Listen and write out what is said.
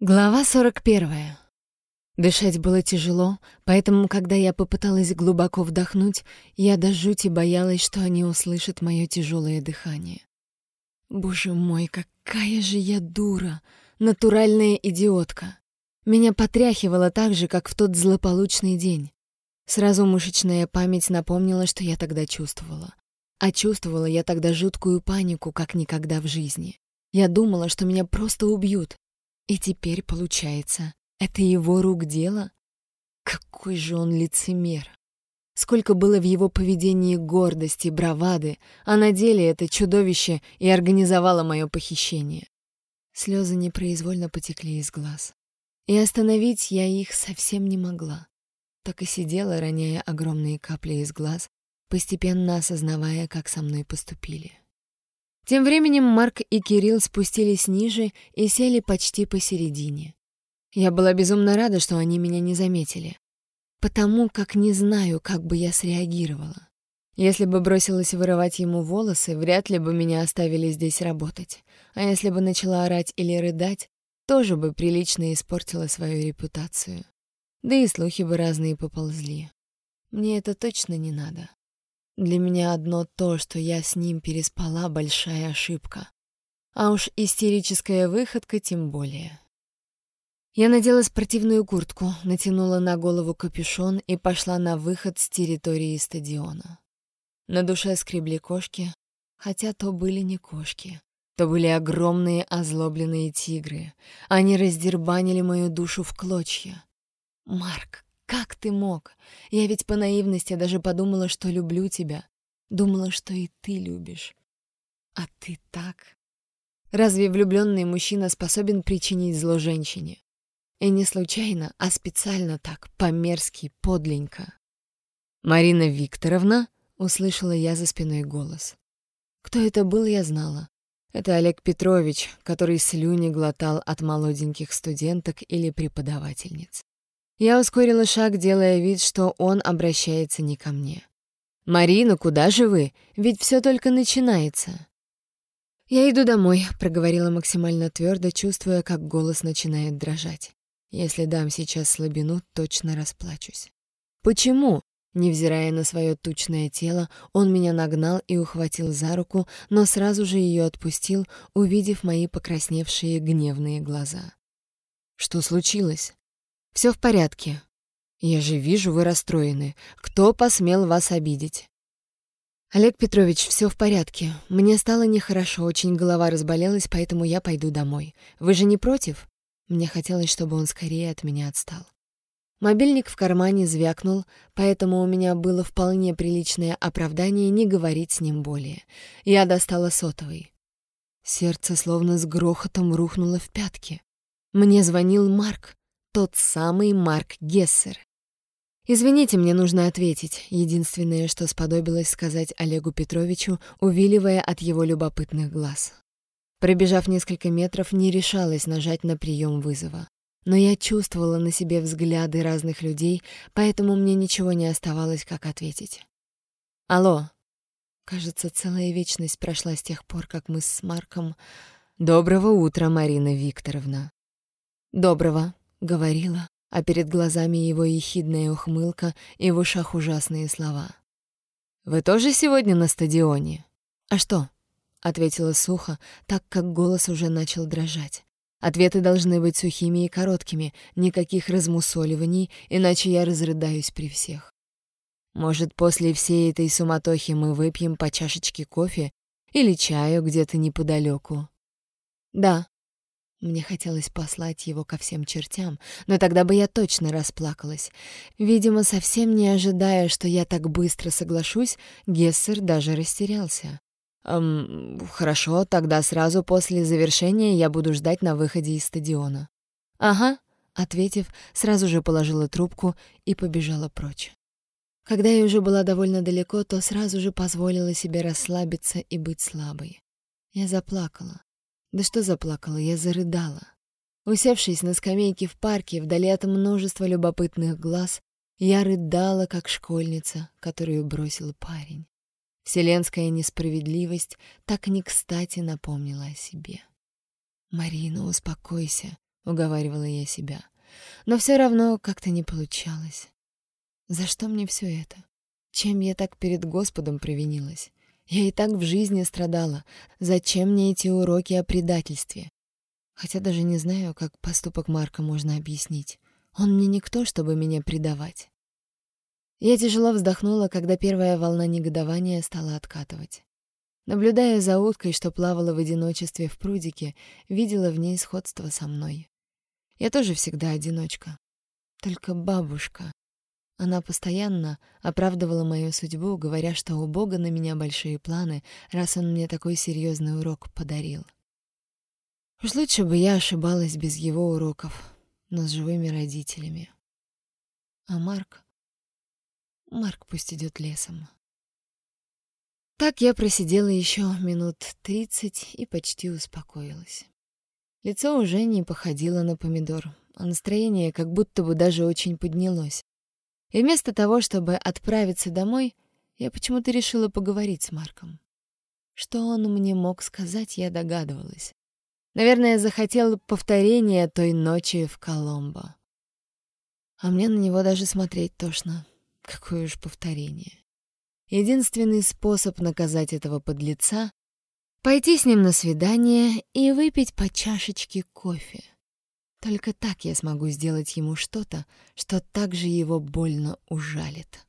Глава 41. Дышать было тяжело, поэтому, когда я попыталась глубоко вдохнуть, я до жути боялась, что они услышат мое тяжелое дыхание. Боже мой, какая же я дура! Натуральная идиотка! Меня потряхивало так же, как в тот злополучный день. Сразу мышечная память напомнила, что я тогда чувствовала. А чувствовала я тогда жуткую панику, как никогда в жизни. Я думала, что меня просто убьют, и теперь, получается, это его рук дело? Какой же он лицемер! Сколько было в его поведении гордости, бравады, а на деле это чудовище и организовало мое похищение. Слезы непроизвольно потекли из глаз. И остановить я их совсем не могла. Так и сидела, роняя огромные капли из глаз, постепенно осознавая, как со мной поступили. Тем временем Марк и Кирилл спустились ниже и сели почти посередине. Я была безумно рада, что они меня не заметили, потому как не знаю, как бы я среагировала. Если бы бросилась вырывать ему волосы, вряд ли бы меня оставили здесь работать. А если бы начала орать или рыдать, тоже бы прилично испортила свою репутацию. Да и слухи бы разные поползли. Мне это точно не надо. Для меня одно то, что я с ним переспала, большая ошибка. А уж истерическая выходка тем более. Я надела спортивную куртку, натянула на голову капюшон и пошла на выход с территории стадиона. На душе скребли кошки, хотя то были не кошки. То были огромные озлобленные тигры. Они раздербанили мою душу в клочья. «Марк, как ты мог? Я ведь по наивности даже подумала, что люблю тебя. Думала, что и ты любишь. А ты так. Разве влюбленный мужчина способен причинить зло женщине? И не случайно, а специально так, по-мерзки, подленько. «Марина Викторовна?» — услышала я за спиной голос. Кто это был, я знала. Это Олег Петрович, который слюни глотал от молоденьких студенток или преподавательниц. Я ускорила шаг, делая вид, что он обращается не ко мне. «Марина, куда же вы? Ведь все только начинается». «Я иду домой», — проговорила максимально твердо, чувствуя, как голос начинает дрожать. «Если дам сейчас слабину, точно расплачусь». «Почему?» Невзирая на свое тучное тело, он меня нагнал и ухватил за руку, но сразу же ее отпустил, увидев мои покрасневшие гневные глаза. «Что случилось?» Все в порядке. Я же вижу, вы расстроены. Кто посмел вас обидеть? Олег Петрович, все в порядке. Мне стало нехорошо, очень голова разболелась, поэтому я пойду домой. Вы же не против? Мне хотелось, чтобы он скорее от меня отстал. Мобильник в кармане звякнул, поэтому у меня было вполне приличное оправдание не говорить с ним более. Я достала сотовый. Сердце словно с грохотом рухнуло в пятки. Мне звонил Марк. Тот самый Марк Гессер. «Извините, мне нужно ответить», — единственное, что сподобилось сказать Олегу Петровичу, увиливая от его любопытных глаз. Пробежав несколько метров, не решалась нажать на прием вызова. Но я чувствовала на себе взгляды разных людей, поэтому мне ничего не оставалось, как ответить. «Алло». Кажется, целая вечность прошла с тех пор, как мы с Марком... «Доброго утра, Марина Викторовна». «Доброго», Говорила, а перед глазами его ехидная ухмылка и в ушах ужасные слова. «Вы тоже сегодня на стадионе?» «А что?» — ответила сухо, так как голос уже начал дрожать. Ответы должны быть сухими и короткими, никаких размусоливаний, иначе я разрыдаюсь при всех. Может, после всей этой суматохи мы выпьем по чашечке кофе или чаю где-то неподалеку? Да, мне хотелось послать его ко всем чертям, но тогда бы я точно расплакалась. Видимо, совсем не ожидая, что я так быстро соглашусь, Гессер даже растерялся. «Эм, хорошо, тогда сразу после завершения я буду ждать на выходе из стадиона». «Ага», — ответив, сразу же положила трубку и побежала прочь. Когда я уже была довольно далеко, то сразу же позволила себе расслабиться и быть слабой. Я заплакала. Да что заплакала, я зарыдала. Усевшись на скамейке в парке, вдали от множества любопытных глаз, я рыдала, как школьница, которую бросил парень. Вселенская несправедливость так не кстати напомнила о себе. «Марина, успокойся», — уговаривала я себя. Но все равно как-то не получалось. За что мне все это? Чем я так перед Господом провинилась? Я и так в жизни страдала. Зачем мне эти уроки о предательстве? Хотя даже не знаю, как поступок Марка можно объяснить. Он мне никто, чтобы меня предавать. Я тяжело вздохнула, когда первая волна негодования стала откатывать. Наблюдая за уткой, что плавала в одиночестве в прудике, видела в ней сходство со мной. Я тоже всегда одиночка. Только бабушка. Она постоянно оправдывала мою судьбу, говоря, что у Бога на меня большие планы, раз он мне такой серьезный урок подарил. Уж лучше бы я ошибалась без его уроков, но с живыми родителями. А Марк... Марк пусть идет лесом. Так я просидела еще минут тридцать и почти успокоилась. Лицо уже не походило на помидор, а настроение как будто бы даже очень поднялось. И вместо того, чтобы отправиться домой, я почему-то решила поговорить с Марком. Что он мне мог сказать, я догадывалась. Наверное, захотел повторения той ночи в Коломбо. А мне на него даже смотреть тошно. Какое уж повторение. Единственный способ наказать этого подлеца — пойти с ним на свидание и выпить по чашечке кофе. Только так я смогу сделать ему что-то, что так же его больно ужалит.